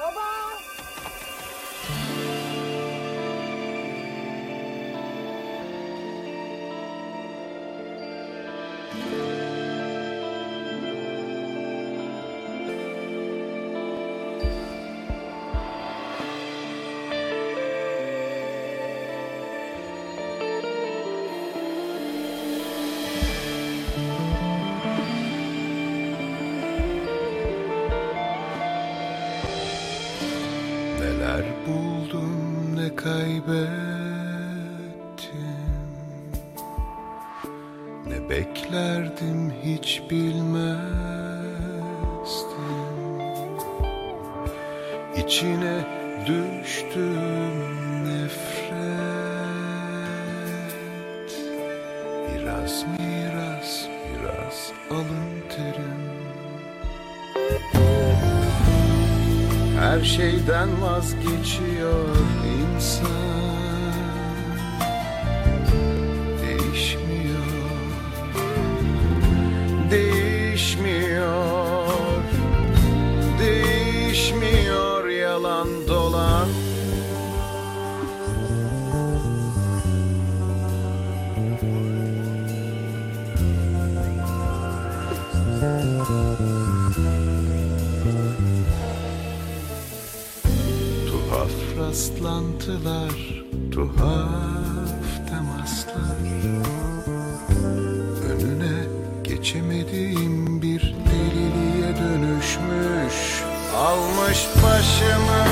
走吧。Kaybettim. Ne beklerdim hiç bilmezdim. İçine düştüm nefret. Biraz miras biraz alın terim Her şeyden vazgeçiyor insan. Değişmiyor. Değişmiyor. Değişmiyor yalan dolan. Tuhaf rastlantılar, tuhaf temaslar. Önüne geçemediğim bir deliliğe dönüşmüş Almış başımı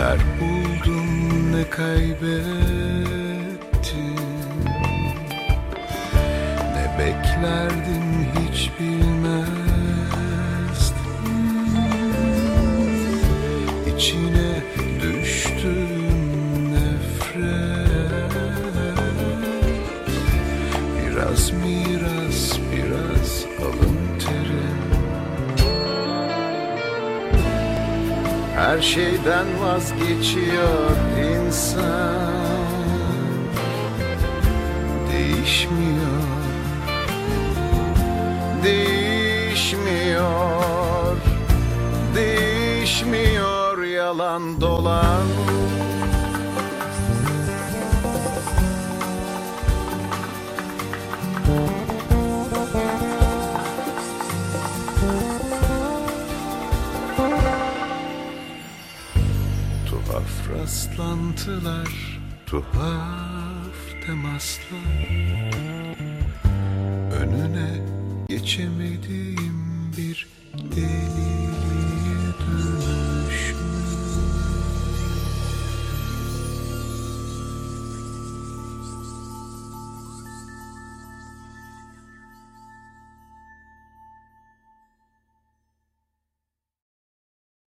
Neler buldum ne kaybettim. Ne beklerdim hiç bilmezdim. İçine düştüm nefret. Biraz miras Her şeyden vazgeçiyor insan. Değişmiyor. Değişmiyor. Değişmiyor yalan dolan Tuhaf rastlantılar, tuhaf temaslar. Önüne geçemediğim bir deli